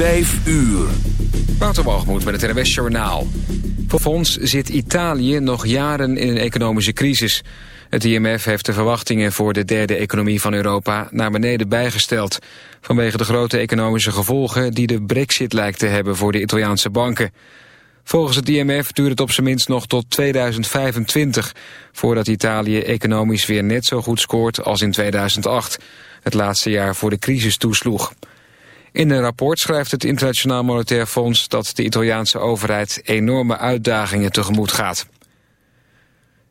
5 uur. Waterwalgemoed met het NWS Journaal. Volgens zit Italië nog jaren in een economische crisis. Het IMF heeft de verwachtingen voor de derde economie van Europa naar beneden bijgesteld. Vanwege de grote economische gevolgen die de brexit lijkt te hebben voor de Italiaanse banken. Volgens het IMF duurt het op zijn minst nog tot 2025... voordat Italië economisch weer net zo goed scoort als in 2008. Het laatste jaar voor de crisis toesloeg. In een rapport schrijft het Internationaal Monetair Fonds... dat de Italiaanse overheid enorme uitdagingen tegemoet gaat.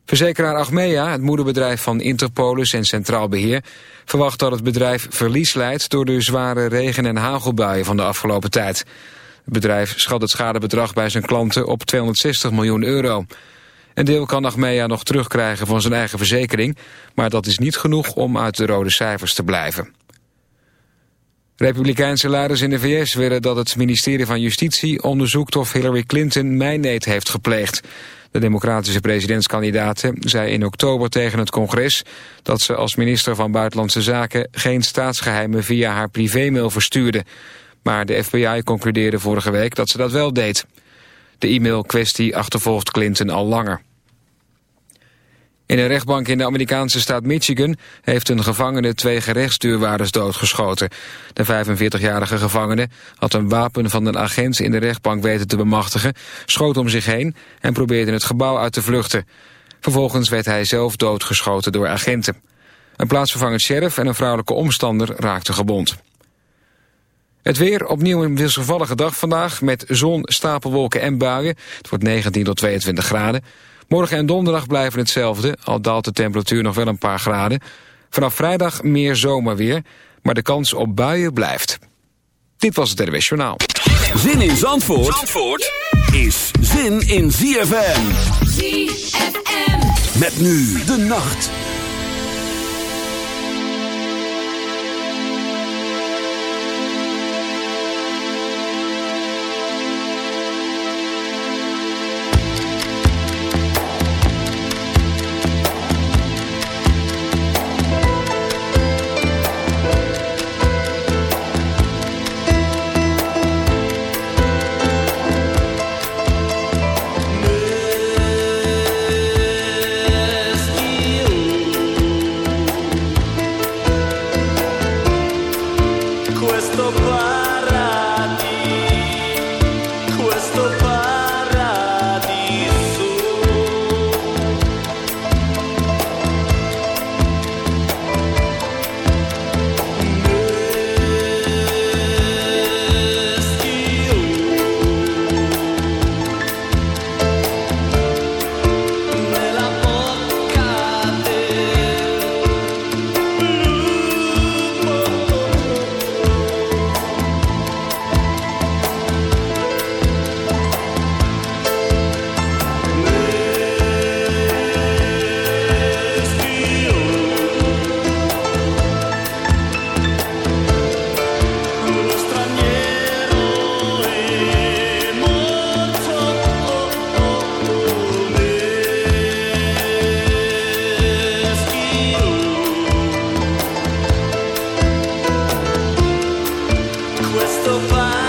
Verzekeraar Achmea, het moederbedrijf van Interpolis en Centraal Beheer... verwacht dat het bedrijf verlies leidt door de zware regen- en hagelbuien van de afgelopen tijd. Het bedrijf schat het schadebedrag bij zijn klanten op 260 miljoen euro. Een deel kan Achmea nog terugkrijgen van zijn eigen verzekering... maar dat is niet genoeg om uit de rode cijfers te blijven. Republikeinse leiders in de VS willen dat het ministerie van Justitie onderzoekt of Hillary Clinton mijneet heeft gepleegd. De democratische presidentskandidaat zei in oktober tegen het congres dat ze als minister van Buitenlandse Zaken geen staatsgeheimen via haar privémail verstuurde. Maar de FBI concludeerde vorige week dat ze dat wel deed. De e-mail-kwestie achtervolgt Clinton al langer. In een rechtbank in de Amerikaanse staat Michigan heeft een gevangene twee gerechtsdeurwaarders doodgeschoten. De 45-jarige gevangene had een wapen van een agent in de rechtbank weten te bemachtigen, schoot om zich heen en probeerde het gebouw uit te vluchten. Vervolgens werd hij zelf doodgeschoten door agenten. Een plaatsvervangend sheriff en een vrouwelijke omstander raakten gebond. Het weer, opnieuw een wisselvallige dag vandaag... met zon, stapelwolken en buien. Het wordt 19 tot 22 graden. Morgen en donderdag blijven hetzelfde, al daalt de temperatuur nog wel een paar graden. Vanaf vrijdag meer zomerweer, maar de kans op buien blijft. Dit was het RWS Journaal. Zin in Zandvoort, Zandvoort is zin in ZFM. ZFM. Met nu de nacht. fly.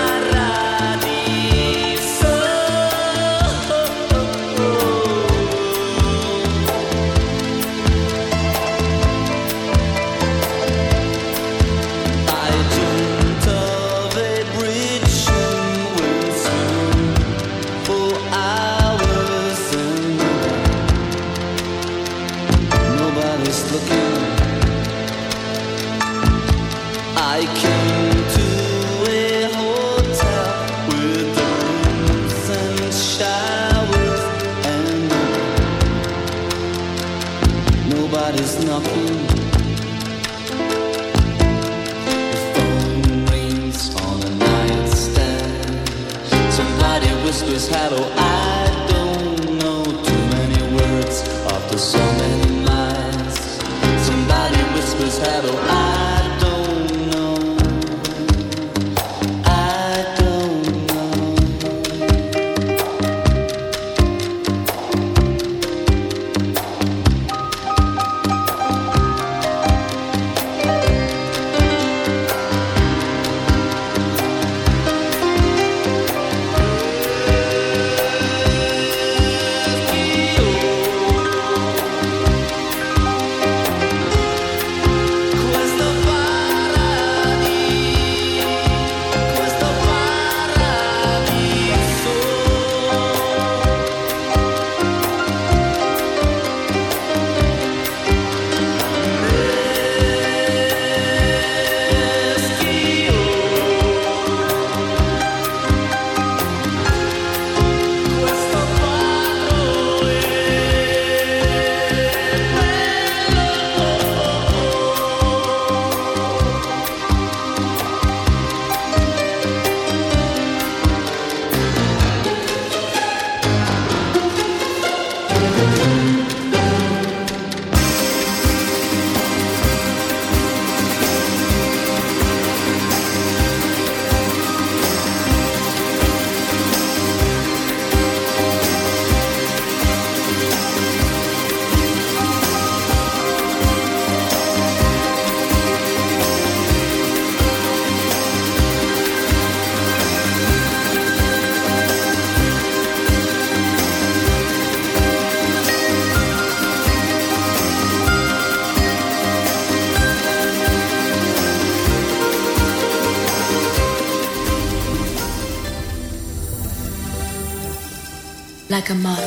Like a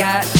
Yeah.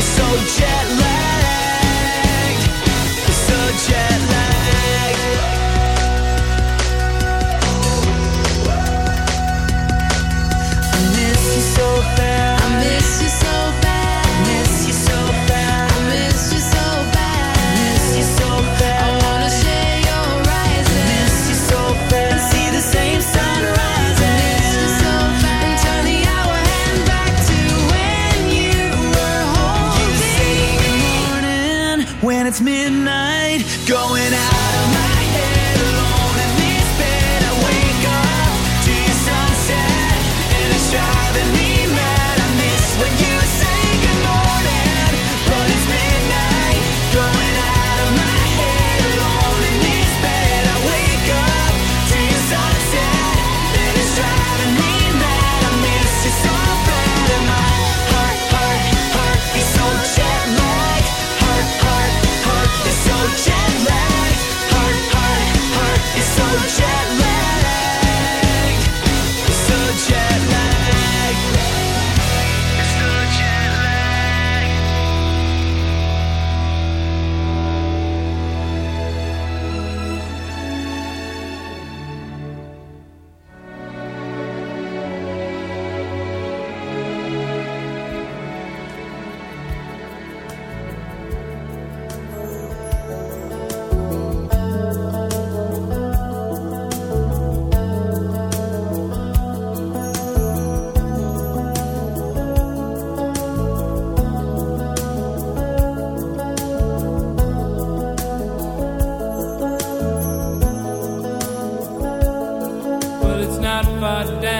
so jealous. God.